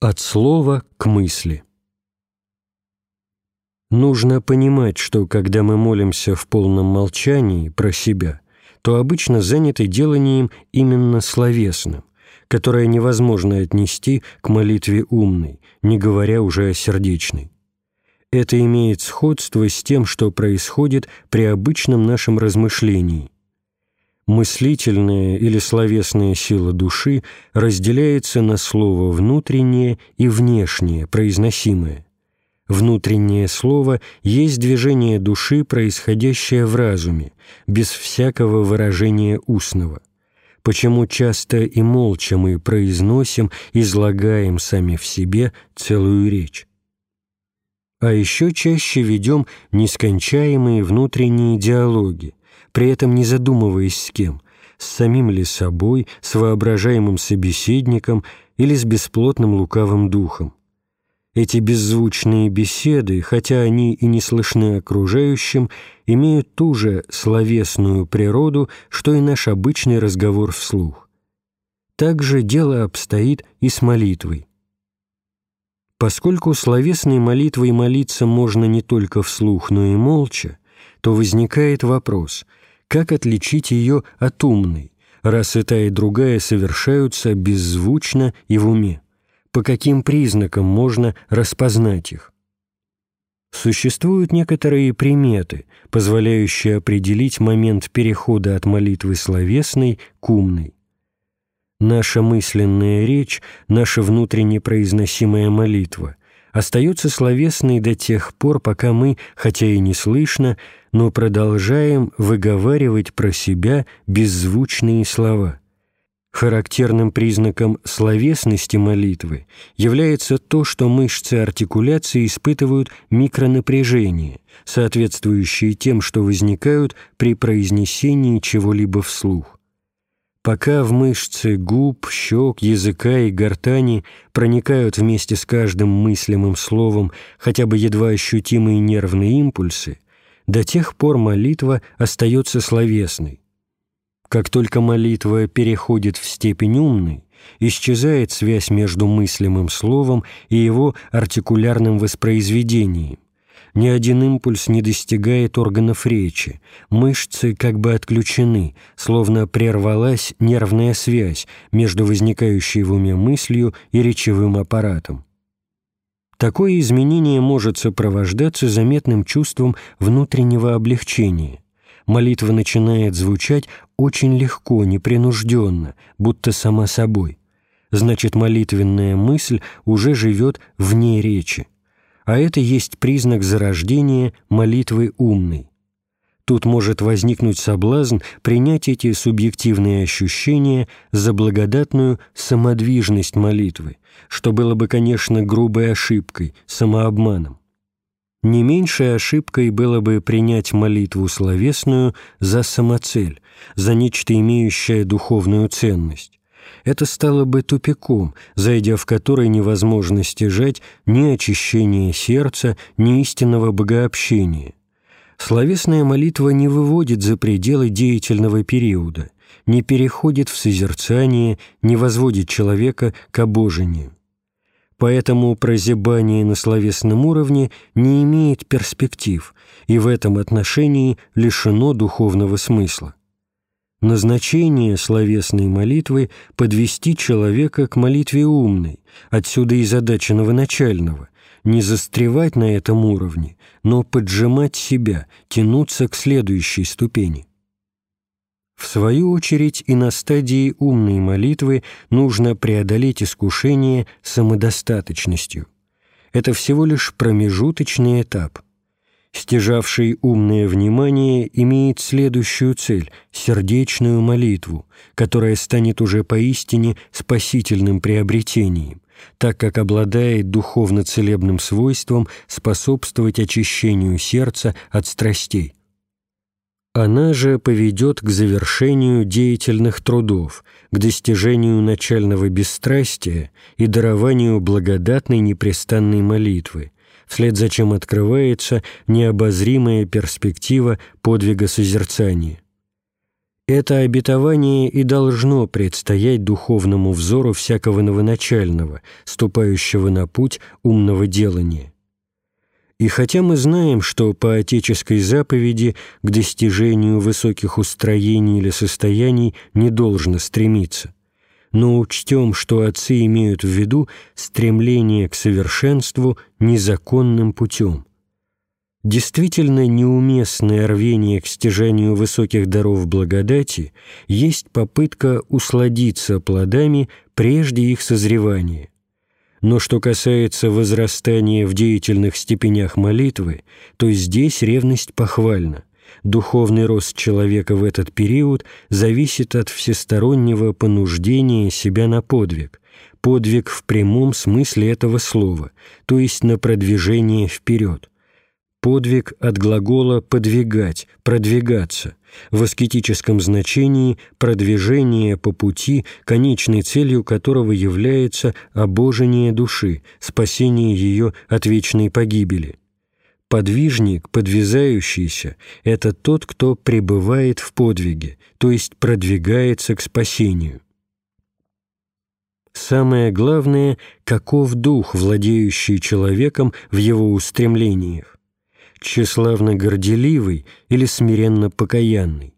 От слова к мысли. Нужно понимать, что когда мы молимся в полном молчании про себя, то обычно заняты деланием именно словесным, которое невозможно отнести к молитве умной, не говоря уже о сердечной. Это имеет сходство с тем, что происходит при обычном нашем размышлении – мыслительная или словесная сила души разделяется на слово внутреннее и внешнее, произносимое. Внутреннее слово есть движение души, происходящее в разуме, без всякого выражения устного. Почему часто и молча мы произносим, излагаем сами в себе целую речь. А еще чаще ведем нескончаемые внутренние диалоги, при этом не задумываясь с кем, с самим ли собой, с воображаемым собеседником или с бесплотным лукавым духом. Эти беззвучные беседы, хотя они и не слышны окружающим, имеют ту же словесную природу, что и наш обычный разговор вслух. Так же дело обстоит и с молитвой. Поскольку словесной молитвой молиться можно не только вслух, но и молча, то возникает вопрос – как отличить ее от умной, раз и та, и другая совершаются беззвучно и в уме? По каким признакам можно распознать их? Существуют некоторые приметы, позволяющие определить момент перехода от молитвы словесной к умной. Наша мысленная речь, наша внутренне произносимая молитва остается словесной до тех пор, пока мы, хотя и не слышно, но продолжаем выговаривать про себя беззвучные слова. Характерным признаком словесности молитвы является то, что мышцы артикуляции испытывают микронапряжение, соответствующее тем, что возникают при произнесении чего-либо вслух пока в мышцы губ, щек, языка и гортани проникают вместе с каждым мыслимым словом хотя бы едва ощутимые нервные импульсы, до тех пор молитва остается словесной. Как только молитва переходит в степень умной, исчезает связь между мыслимым словом и его артикулярным воспроизведением, ни один импульс не достигает органов речи, мышцы как бы отключены, словно прервалась нервная связь между возникающей в уме мыслью и речевым аппаратом. Такое изменение может сопровождаться заметным чувством внутреннего облегчения. Молитва начинает звучать очень легко, непринужденно, будто сама собой. Значит, молитвенная мысль уже живет вне речи а это есть признак зарождения молитвы умной. Тут может возникнуть соблазн принять эти субъективные ощущения за благодатную самодвижность молитвы, что было бы, конечно, грубой ошибкой, самообманом. Не меньшей ошибкой было бы принять молитву словесную за самоцель, за нечто имеющее духовную ценность это стало бы тупиком, зайдя в который невозможно стяжать ни очищение сердца, ни истинного богообщения. Словесная молитва не выводит за пределы деятельного периода, не переходит в созерцание, не возводит человека к обожению. Поэтому прозябание на словесном уровне не имеет перспектив и в этом отношении лишено духовного смысла. Назначение словесной молитвы – подвести человека к молитве умной, отсюда и задача новоначального – не застревать на этом уровне, но поджимать себя, тянуться к следующей ступени. В свою очередь и на стадии умной молитвы нужно преодолеть искушение самодостаточностью. Это всего лишь промежуточный этап – стяжавший умное внимание, имеет следующую цель – сердечную молитву, которая станет уже поистине спасительным приобретением, так как обладает духовно-целебным свойством способствовать очищению сердца от страстей. Она же поведет к завершению деятельных трудов, к достижению начального бесстрастия и дарованию благодатной непрестанной молитвы – вслед за чем открывается необозримая перспектива подвига созерцания. Это обетование и должно предстоять духовному взору всякого новоначального, ступающего на путь умного делания. И хотя мы знаем, что по отеческой заповеди к достижению высоких устроений или состояний не должно стремиться, но учтем, что отцы имеют в виду стремление к совершенству незаконным путем. Действительно неуместное рвение к стяжанию высоких даров благодати есть попытка усладиться плодами прежде их созревания. Но что касается возрастания в деятельных степенях молитвы, то здесь ревность похвальна. Духовный рост человека в этот период зависит от всестороннего понуждения себя на подвиг, подвиг в прямом смысле этого слова, то есть на продвижение вперед. Подвиг от глагола «подвигать», «продвигаться», в аскетическом значении продвижение по пути, конечной целью которого является обожение души, спасение ее от вечной погибели. Подвижник, подвязающийся – это тот, кто пребывает в подвиге, то есть продвигается к спасению. Самое главное – каков дух, владеющий человеком в его устремлениях тщеславно горделивый или смиренно покаянный.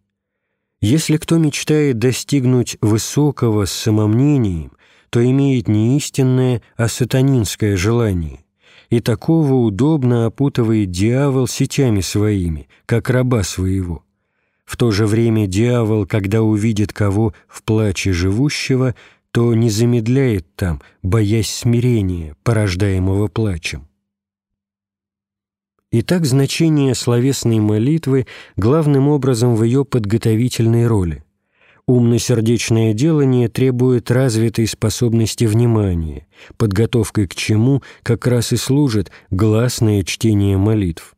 Если кто мечтает достигнуть высокого с самомнением, то имеет не истинное, а сатанинское желание, и такого удобно опутывает дьявол сетями своими, как раба своего. В то же время дьявол, когда увидит кого в плаче живущего, то не замедляет там, боясь смирения, порождаемого плачем. Итак, значение словесной молитвы главным образом в ее подготовительной роли. Умно-сердечное делание требует развитой способности внимания, подготовкой к чему как раз и служит гласное чтение молитв.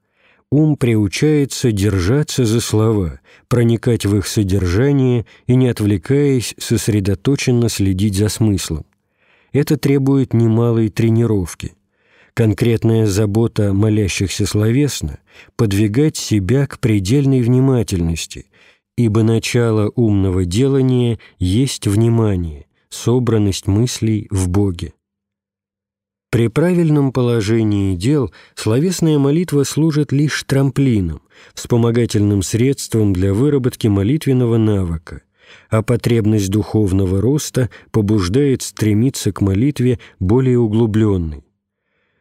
Ум приучается держаться за слова, проникать в их содержание и, не отвлекаясь, сосредоточенно следить за смыслом. Это требует немалой тренировки – конкретная забота молящихся словесно подвигать себя к предельной внимательности, ибо начало умного делания есть внимание, собранность мыслей в Боге. При правильном положении дел словесная молитва служит лишь трамплином, вспомогательным средством для выработки молитвенного навыка, а потребность духовного роста побуждает стремиться к молитве более углубленной.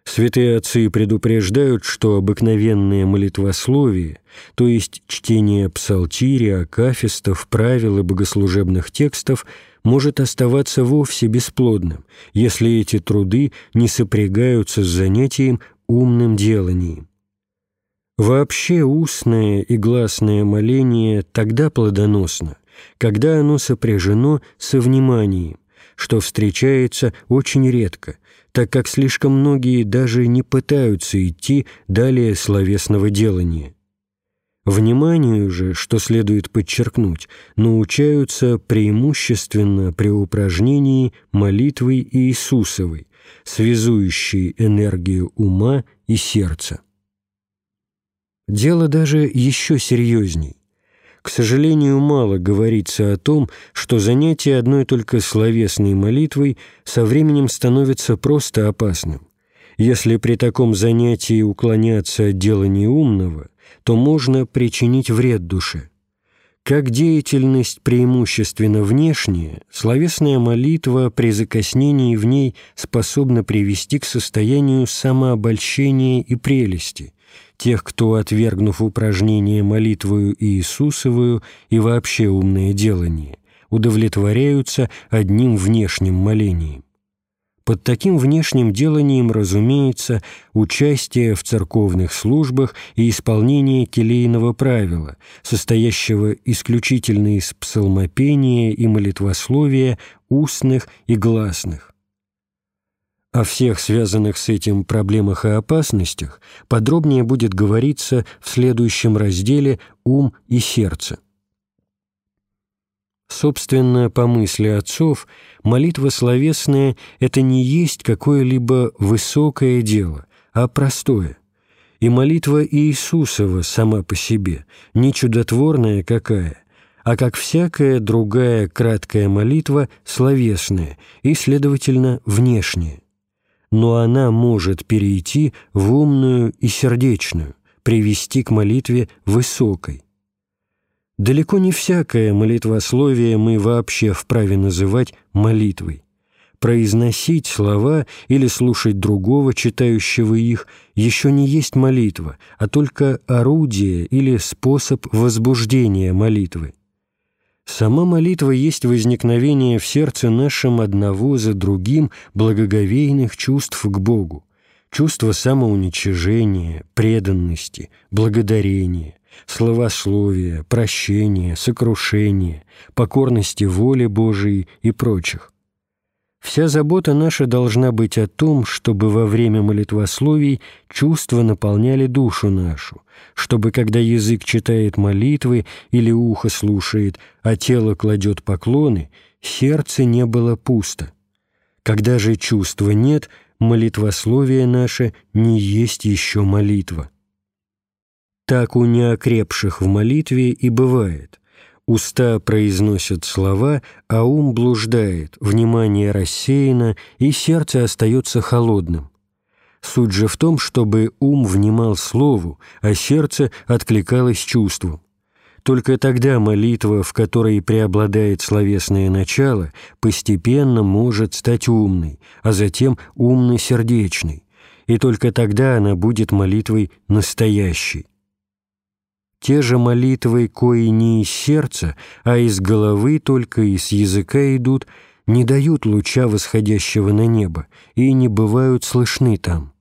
Святые отцы предупреждают, что обыкновенное молитвословие, то есть чтение псалтиря, акафистов, правил и богослужебных текстов, может оставаться вовсе бесплодным, если эти труды не сопрягаются с занятием умным деланием. Вообще устное и гласное моление тогда плодоносно, когда оно сопряжено со вниманием, что встречается очень редко, так как слишком многие даже не пытаются идти далее словесного делания. Вниманию же, что следует подчеркнуть, научаются преимущественно при упражнении молитвы Иисусовой, связующей энергию ума и сердца. Дело даже еще серьезней. К сожалению, мало говорится о том, что занятие одной только словесной молитвой со временем становится просто опасным. Если при таком занятии уклоняться от дела неумного, то можно причинить вред душе. Как деятельность преимущественно внешняя, словесная молитва при закоснении в ней способна привести к состоянию самообольщения и прелести, тех, кто, отвергнув упражнение молитвою Иисусовую и вообще умное делание, удовлетворяются одним внешним молением. Под таким внешним деланием, разумеется, участие в церковных службах и исполнение келейного правила, состоящего исключительно из псалмопения и молитвословия устных и гласных. О всех связанных с этим проблемах и опасностях подробнее будет говориться в следующем разделе «Ум и сердце». Собственно, по мысли отцов, молитва словесная – это не есть какое-либо высокое дело, а простое. И молитва Иисусова сама по себе, не чудотворная какая, а как всякая другая краткая молитва словесная и, следовательно, внешняя. Но она может перейти в умную и сердечную, привести к молитве высокой. Далеко не всякое молитвословие мы вообще вправе называть молитвой. Произносить слова или слушать другого, читающего их, еще не есть молитва, а только орудие или способ возбуждения молитвы. Сама молитва есть возникновение в сердце нашем одного за другим благоговейных чувств к Богу, чувство самоуничижения, преданности, благодарения, словословия, прощения, сокрушения, покорности воле Божией и прочих. Вся забота наша должна быть о том, чтобы во время молитвословий чувства наполняли душу нашу, чтобы, когда язык читает молитвы или ухо слушает, а тело кладет поклоны, сердце не было пусто. Когда же чувства нет, молитвословие наше не есть еще молитва. Так у неокрепших в молитве и бывает. Уста произносят слова, а ум блуждает, внимание рассеяно, и сердце остается холодным. Суть же в том, чтобы ум внимал слову, а сердце откликалось чувству. Только тогда молитва, в которой преобладает словесное начало, постепенно может стать умной, а затем умно-сердечной, и только тогда она будет молитвой настоящей. Те же молитвы, кои не из сердца, а из головы только и с языка идут, не дают луча восходящего на небо и не бывают слышны там.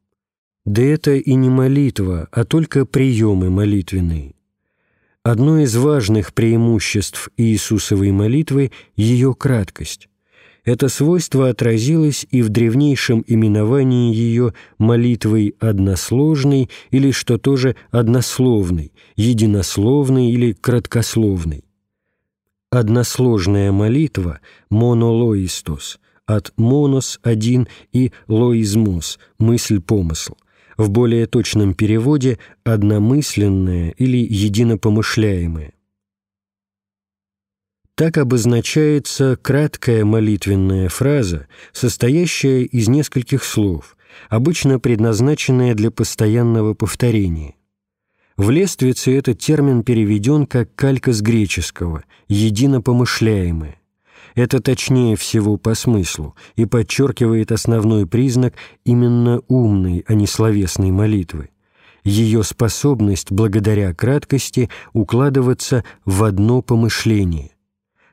Да это и не молитва, а только приемы молитвенные. Одно из важных преимуществ Иисусовой молитвы – ее краткость. Это свойство отразилось и в древнейшем именовании ее молитвой односложной или, что тоже, однословной, единословной или краткословной. Односложная молитва – монолоистос, от «монос» – «один» и «лоизмос» – «мысль-помысл». В более точном переводе – одномысленная или единопомышляемая. Так обозначается краткая молитвенная фраза, состоящая из нескольких слов, обычно предназначенная для постоянного повторения. В лествице этот термин переведен как калька с греческого «единопомышляемое». Это точнее всего по смыслу и подчеркивает основной признак именно умной, а не словесной молитвы. Ее способность, благодаря краткости, укладываться в одно помышление –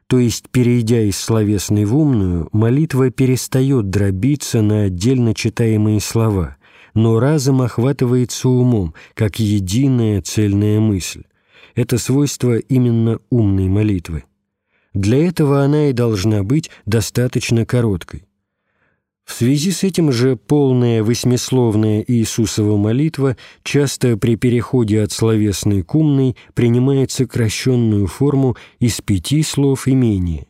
то есть, перейдя из словесной в умную, молитва перестает дробиться на отдельно читаемые слова, но разом охватывается умом, как единая цельная мысль. Это свойство именно умной молитвы. Для этого она и должна быть достаточно короткой. В связи с этим же полная восьмисловная Иисусова молитва часто при переходе от словесной к умной принимает сокращенную форму из пяти слов и менее.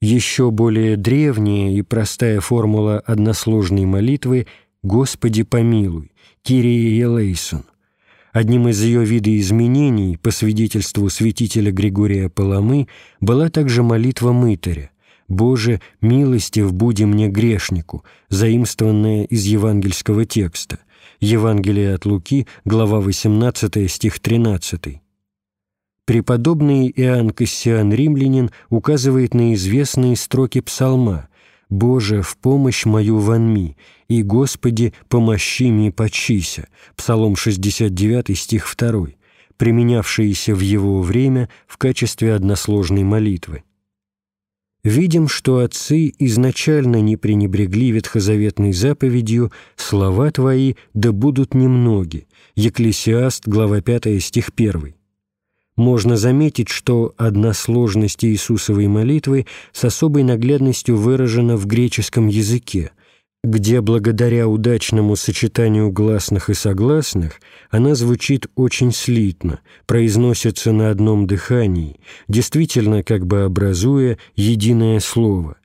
Еще более древняя и простая формула односложной молитвы «Господи помилуй» Кирия Елейсон. Одним из ее видоизменений, по свидетельству святителя Григория Паламы, была также молитва мытаря «Боже, милостив буди мне грешнику», заимствованное из евангельского текста. Евангелие от Луки, глава 18, стих 13. Преподобный Иоанн Кассиан Римлянин указывает на известные строки псалма «Боже, в помощь мою вонми, и Господи, помощи мне почися» Псалом 69, стих 2, применявшиеся в его время в качестве односложной молитвы видим, что отцы изначально не пренебрегли ветхозаветной заповедью «Слова твои да будут немноги» Екклесиаст, глава 5, стих 1. Можно заметить, что односложность Иисусовой молитвы с особой наглядностью выражена в греческом языке – где благодаря удачному сочетанию гласных и согласных она звучит очень слитно, произносится на одном дыхании, действительно как бы образуя единое слово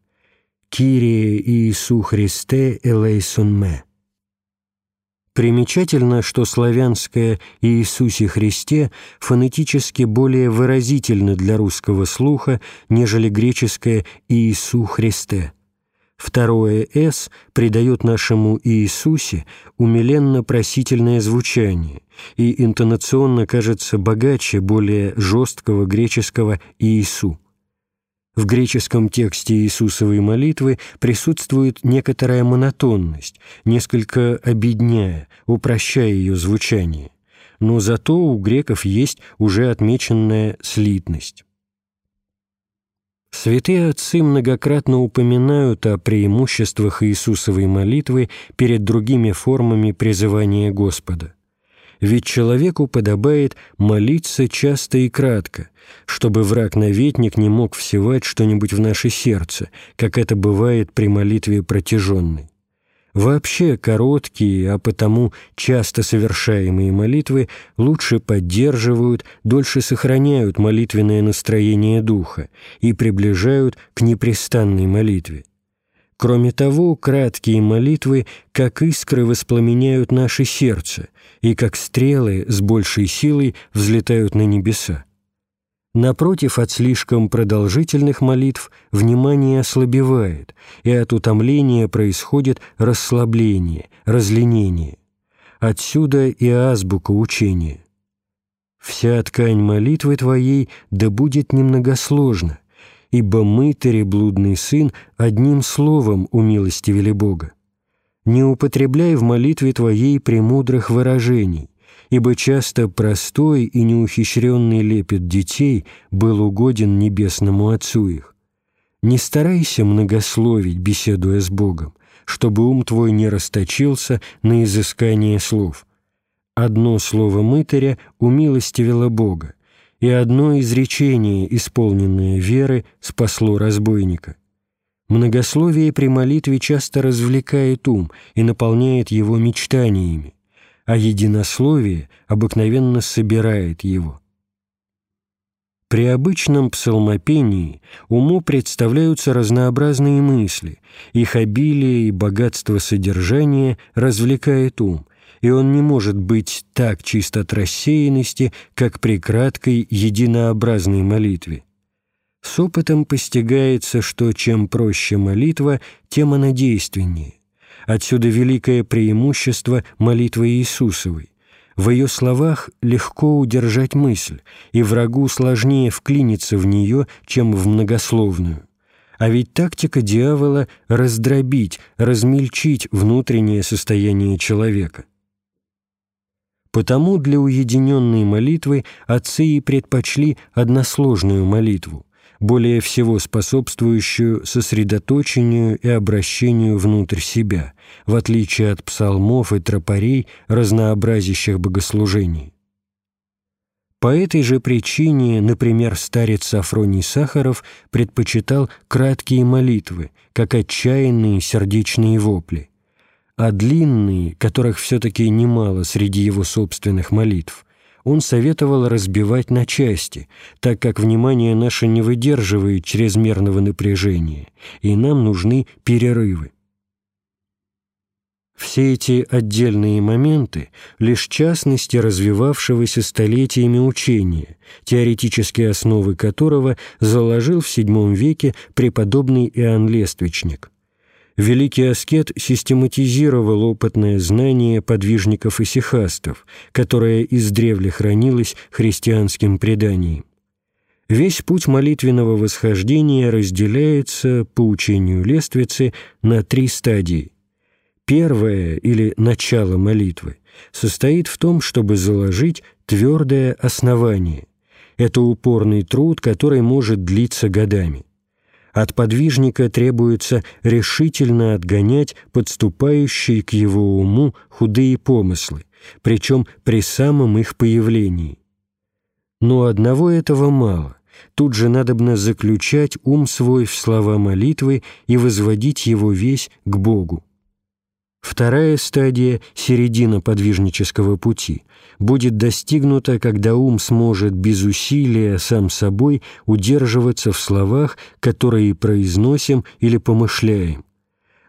«Кирие Иису Христе элейсон ме». Примечательно, что славянское «Иисусе Христе» фонетически более выразительно для русского слуха, нежели греческое «Иису Христе». Второе «с» придает нашему «Иисусе» умиленно-просительное звучание и интонационно кажется богаче более жесткого греческого «Иису». В греческом тексте Иисусовой молитвы присутствует некоторая монотонность, несколько обедняя, упрощая ее звучание. Но зато у греков есть уже отмеченная слитность. Святые отцы многократно упоминают о преимуществах Иисусовой молитвы перед другими формами призывания Господа ведь человеку подобает молиться часто и кратко, чтобы враг-наветник не мог всевать что-нибудь в наше сердце, как это бывает при молитве протяженной. Вообще короткие, а потому часто совершаемые молитвы лучше поддерживают, дольше сохраняют молитвенное настроение духа и приближают к непрестанной молитве. Кроме того, краткие молитвы, как искры, воспламеняют наше сердце, и как стрелы с большей силой взлетают на небеса. Напротив, от слишком продолжительных молитв внимание ослабевает, и от утомления происходит расслабление, разленение. Отсюда и азбука учения. «Вся ткань молитвы твоей да будет немногосложна, ибо мы, блудный сын, одним словом умилостивили Бога. Не употребляй в молитве твоей премудрых выражений, ибо часто простой и неухищренный лепет детей был угоден небесному Отцу их. Не старайся многословить, беседуя с Богом, чтобы ум твой не расточился на изыскание слов. Одно слово мытаря умилостивило Бога, и одно изречение, исполненное веры, спасло разбойника. Многословие при молитве часто развлекает ум и наполняет его мечтаниями, а единословие обыкновенно собирает его. При обычном псалмопении уму представляются разнообразные мысли, их обилие и богатство содержания развлекает ум, и он не может быть так чист от рассеянности, как при краткой единообразной молитве. С опытом постигается, что чем проще молитва, тем она действеннее. Отсюда великое преимущество молитвы Иисусовой. В ее словах легко удержать мысль, и врагу сложнее вклиниться в нее, чем в многословную. А ведь тактика дьявола — раздробить, размельчить внутреннее состояние человека — Потому для уединенной молитвы отцы и предпочли односложную молитву, более всего способствующую сосредоточению и обращению внутрь себя, в отличие от псалмов и тропарей, разнообразящих богослужений. По этой же причине, например, старец Афроний Сахаров предпочитал краткие молитвы, как отчаянные сердечные вопли – а длинные, которых все-таки немало среди его собственных молитв, он советовал разбивать на части, так как внимание наше не выдерживает чрезмерного напряжения, и нам нужны перерывы. Все эти отдельные моменты — лишь частности развивавшегося столетиями учения, теоретические основы которого заложил в VII веке преподобный Иоанн Лествичник — великий аскет систематизировал опытное знание подвижников и сихастов, которое издревле хранилось христианским преданием. Весь путь молитвенного восхождения разделяется, по учению Лествицы, на три стадии. Первая, или начало молитвы, состоит в том, чтобы заложить твердое основание. Это упорный труд, который может длиться годами. От подвижника требуется решительно отгонять подступающие к его уму худые помыслы, причем при самом их появлении. Но одного этого мало. Тут же надобно заключать ум свой в слова молитвы и возводить его весь к Богу. Вторая стадия, середина подвижнического пути, будет достигнута, когда ум сможет без усилия сам собой удерживаться в словах, которые произносим или помышляем.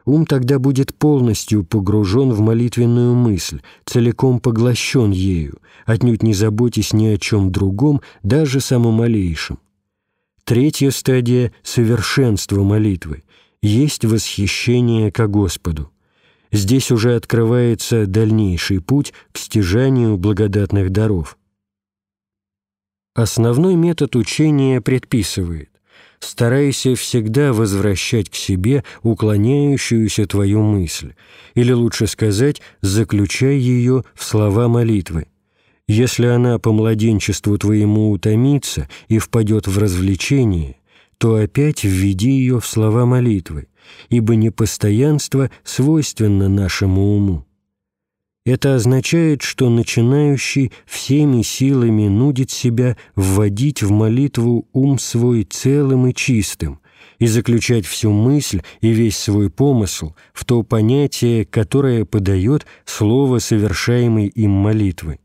ум тогда будет полностью погружен в молитвенную мысль, целиком поглощен ею, отнюдь не заботясь ни о чем другом, даже самомалейшем. Третья стадия совершенства молитвы есть восхищение ко Господу. Здесь уже открывается дальнейший путь к стяжанию благодатных даров. Основной метод учения предписывает старайся всегда возвращать к себе уклоняющуюся твою мысль, или лучше сказать, заключай ее в слова молитвы. Если она по младенчеству твоему утомится и впадет в развлечение, то опять введи ее в слова молитвы, ибо непостоянство свойственно нашему уму. Это означает, что начинающий всеми силами нудит себя вводить в молитву ум свой целым и чистым и заключать всю мысль и весь свой помысл в то понятие, которое подает слово совершаемой им молитвы.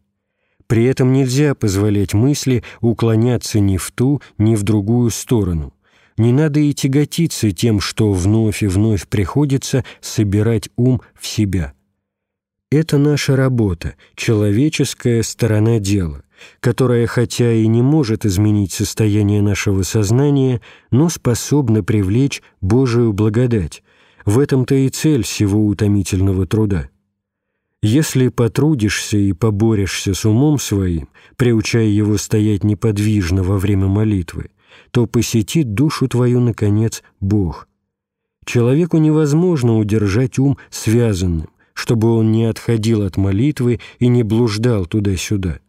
При этом нельзя позволять мысли уклоняться ни в ту, ни в другую сторону. Не надо и тяготиться тем, что вновь и вновь приходится собирать ум в себя. Это наша работа, человеческая сторона дела, которая хотя и не может изменить состояние нашего сознания, но способна привлечь Божию благодать. В этом-то и цель всего утомительного труда. Если потрудишься и поборешься с умом своим, приучая его стоять неподвижно во время молитвы, то посетит душу твою, наконец, Бог. Человеку невозможно удержать ум связанным, чтобы он не отходил от молитвы и не блуждал туда-сюда.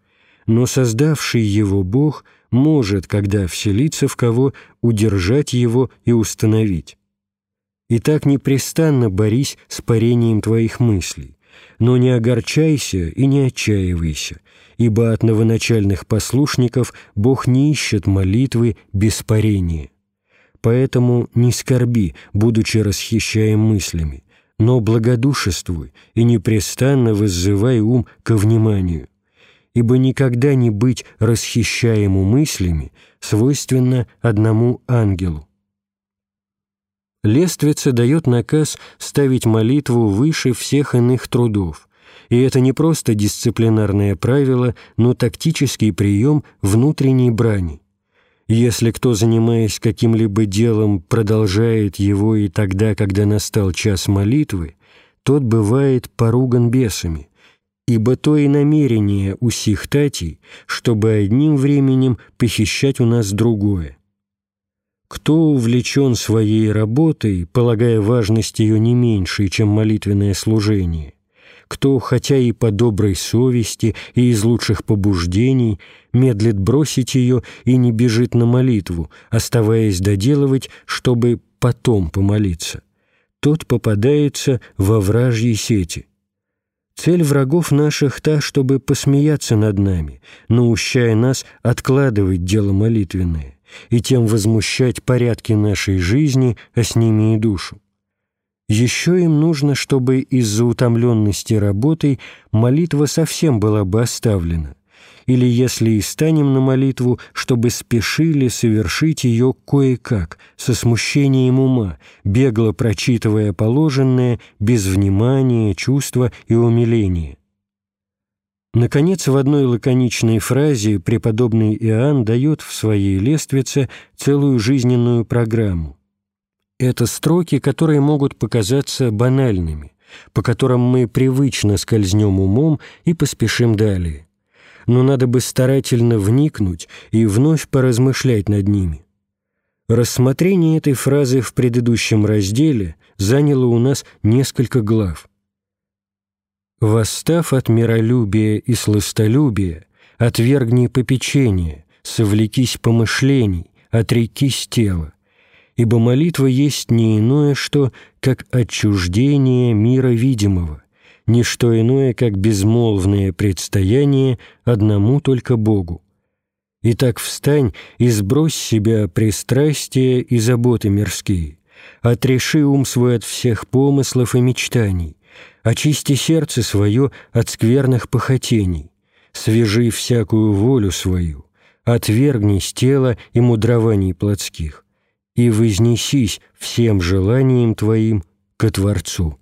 Но создавший его Бог может, когда вселиться в кого, удержать его и установить. И так непрестанно борись с парением твоих мыслей, но не огорчайся и не отчаивайся, ибо от новоначальных послушников Бог не ищет молитвы без парения. Поэтому не скорби, будучи расхищаем мыслями, но благодушествуй и непрестанно воззывай ум ко вниманию, ибо никогда не быть расхищаему мыслями свойственно одному ангелу. Лествица дает наказ ставить молитву выше всех иных трудов, и это не просто дисциплинарное правило, но тактический прием внутренней брани. Если кто, занимаясь каким-либо делом, продолжает его и тогда, когда настал час молитвы, тот бывает поруган бесами, ибо то и намерение у сих татей, чтобы одним временем похищать у нас другое. Кто увлечен своей работой, полагая важность ее не меньшей, чем молитвенное служение, кто, хотя и по доброй совести и из лучших побуждений, медлит бросить ее и не бежит на молитву, оставаясь доделывать, чтобы потом помолиться, тот попадается во вражьи сети. Цель врагов наших та, чтобы посмеяться над нами, наущая нас откладывать дело молитвенное и тем возмущать порядки нашей жизни, а с ними и душу. Еще им нужно, чтобы из-за утомленности работой молитва совсем была бы оставлена, или, если и станем на молитву, чтобы спешили совершить ее кое-как, со смущением ума, бегло прочитывая положенное, без внимания, чувства и умиления. Наконец, в одной лаконичной фразе преподобный Иоанн дает в своей лествице целую жизненную программу. Это строки, которые могут показаться банальными, по которым мы привычно скользнем умом и поспешим далее. Но надо бы старательно вникнуть и вновь поразмышлять над ними. Рассмотрение этой фразы в предыдущем разделе заняло у нас несколько глав. «Восстав от миролюбия и сластолюбия, отвергни попечение, совлекись помышлений, отрекись тела, ибо молитва есть не иное что, как отчуждение мира видимого, не что иное, как безмолвное предстояние одному только Богу. Итак, встань и сбрось с себя пристрастия и заботы мирские, отреши ум свой от всех помыслов и мечтаний, очисти сердце свое от скверных похотений, свяжи всякую волю свою, отвергни с тела и мудрований плотских, и вознесись всем желанием Твоим ко Творцу.